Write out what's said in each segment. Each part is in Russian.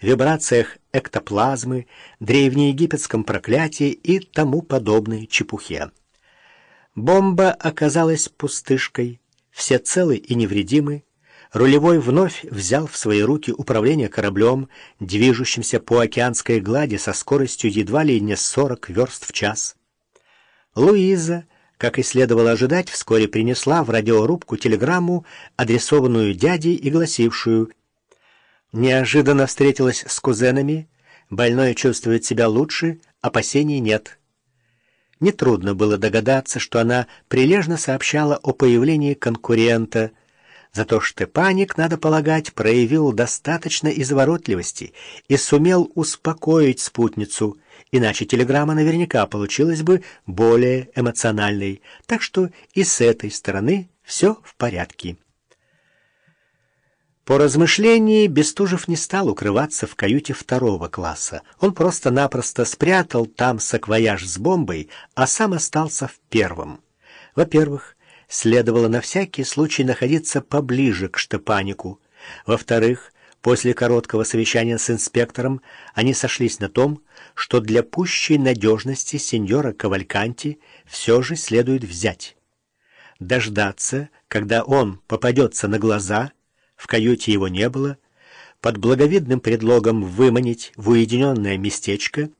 вибрациях эктоплазмы, древнеегипетском проклятии и тому подобной чепухе. Бомба оказалась пустышкой, все целы и невредимы, рулевой вновь взял в свои руки управление кораблем, движущимся по океанской глади со скоростью едва ли не 40 верст в час. Луиза, как и следовало ожидать, вскоре принесла в радиорубку телеграмму, адресованную дяде и гласившую «Неожиданно встретилась с кузенами, больной чувствует себя лучше, опасений нет». Нетрудно было догадаться, что она прилежно сообщала о появлении конкурента – Зато Штепаник, надо полагать, проявил достаточно изворотливости и сумел успокоить спутницу, иначе телеграмма наверняка получилась бы более эмоциональной. Так что и с этой стороны все в порядке. По размышлении Бестужев не стал укрываться в каюте второго класса. Он просто-напросто спрятал там саквояж с бомбой, а сам остался в первом. Во-первых, следовало на всякий случай находиться поближе к Штепанику. Во-вторых, после короткого совещания с инспектором они сошлись на том, что для пущей надежности сеньора Кавальканти все же следует взять. Дождаться, когда он попадется на глаза, в каюте его не было, под благовидным предлогом выманить в уединенное местечко,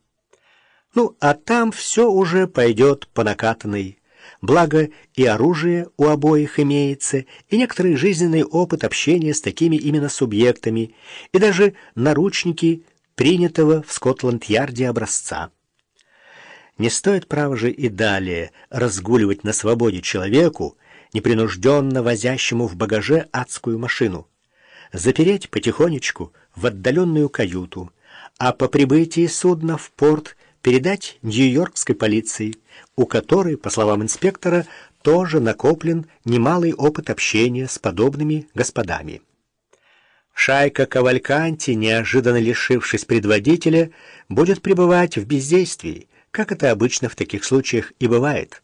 ну, а там все уже пойдет по накатанной благо и оружие у обоих имеется, и некоторый жизненный опыт общения с такими именно субъектами, и даже наручники принятого в Скотланд-Ярде образца. Не стоит, право же, и далее разгуливать на свободе человеку, непринужденно возящему в багаже адскую машину. Запереть потихонечку в отдаленную каюту, а по прибытии судна в порт передать Нью-Йоркской полиции, у которой, по словам инспектора, тоже накоплен немалый опыт общения с подобными господами. Шайка Кавальканти, неожиданно лишившись предводителя, будет пребывать в бездействии, как это обычно в таких случаях и бывает.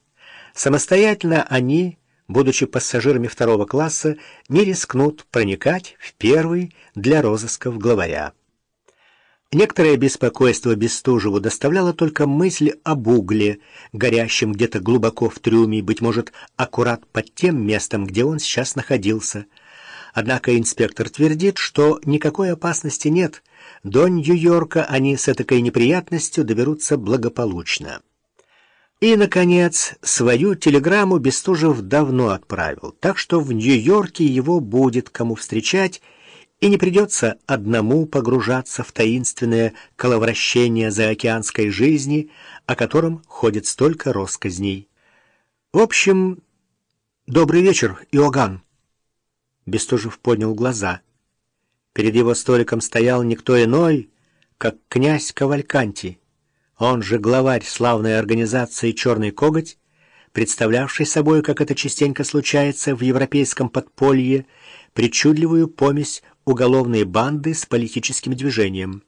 Самостоятельно они, будучи пассажирами второго класса, не рискнут проникать в первый для розысков главаря. Некоторое беспокойство Бестужеву доставляла только мысль об угле, горящем где-то глубоко в трюме, быть может, аккурат под тем местом, где он сейчас находился. Однако инспектор твердит, что никакой опасности нет. До Нью-Йорка они с этой неприятностью доберутся благополучно. И, наконец, свою телеграмму Бестужев давно отправил, так что в Нью-Йорке его будет кому встречать, и не придется одному погружаться в таинственное коловращение заокеанской жизни, о котором ходит столько росказней. В общем, добрый вечер, Иоганн. Бестужев поднял глаза. Перед его столиком стоял никто иной, как князь Кавальканти, он же главарь славной организации «Черный коготь», представлявший собой, как это частенько случается в европейском подполье, причудливую помесь уголовной банды с политическим движением.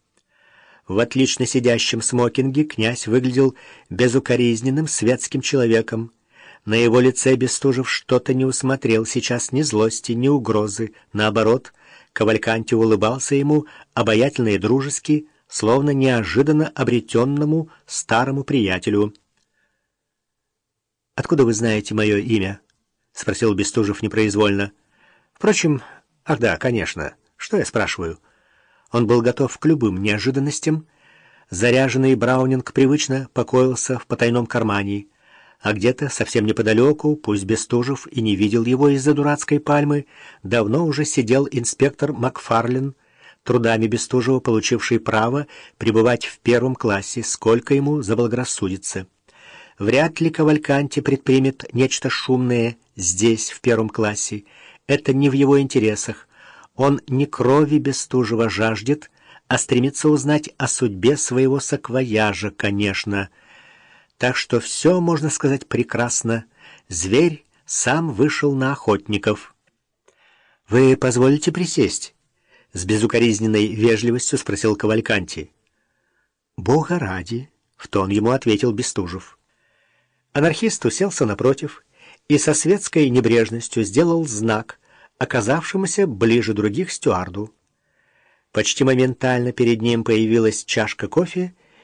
В отлично сидящем смокинге князь выглядел безукоризненным светским человеком. На его лице Бестужев что-то не усмотрел сейчас ни злости, ни угрозы. Наоборот, Кавальканти улыбался ему обаятельно и дружески, словно неожиданно обретенному старому приятелю. «Откуда вы знаете мое имя?» — спросил Бестужев непроизвольно. «Впрочем, ах да, конечно». Что я спрашиваю? Он был готов к любым неожиданностям. Заряженный Браунинг привычно покоился в потайном кармане, а где-то совсем неподалеку, пусть Бестужев и не видел его из-за дурацкой пальмы, давно уже сидел инспектор Макфарлин, трудами Бестужева получивший право пребывать в первом классе, сколько ему заблагорассудится. Вряд ли Кавальканти предпримет нечто шумное здесь, в первом классе. Это не в его интересах. Он не крови Бестужева жаждет, а стремится узнать о судьбе своего саквояжа, конечно. Так что все, можно сказать, прекрасно. Зверь сам вышел на охотников. «Вы позволите присесть?» — с безукоризненной вежливостью спросил Кавальканти. «Бога ради!» — в тон ему ответил Бестужев. Анархист уселся напротив и со светской небрежностью сделал знак — оказавшемуся ближе других стюарду. Почти моментально перед ним появилась чашка кофе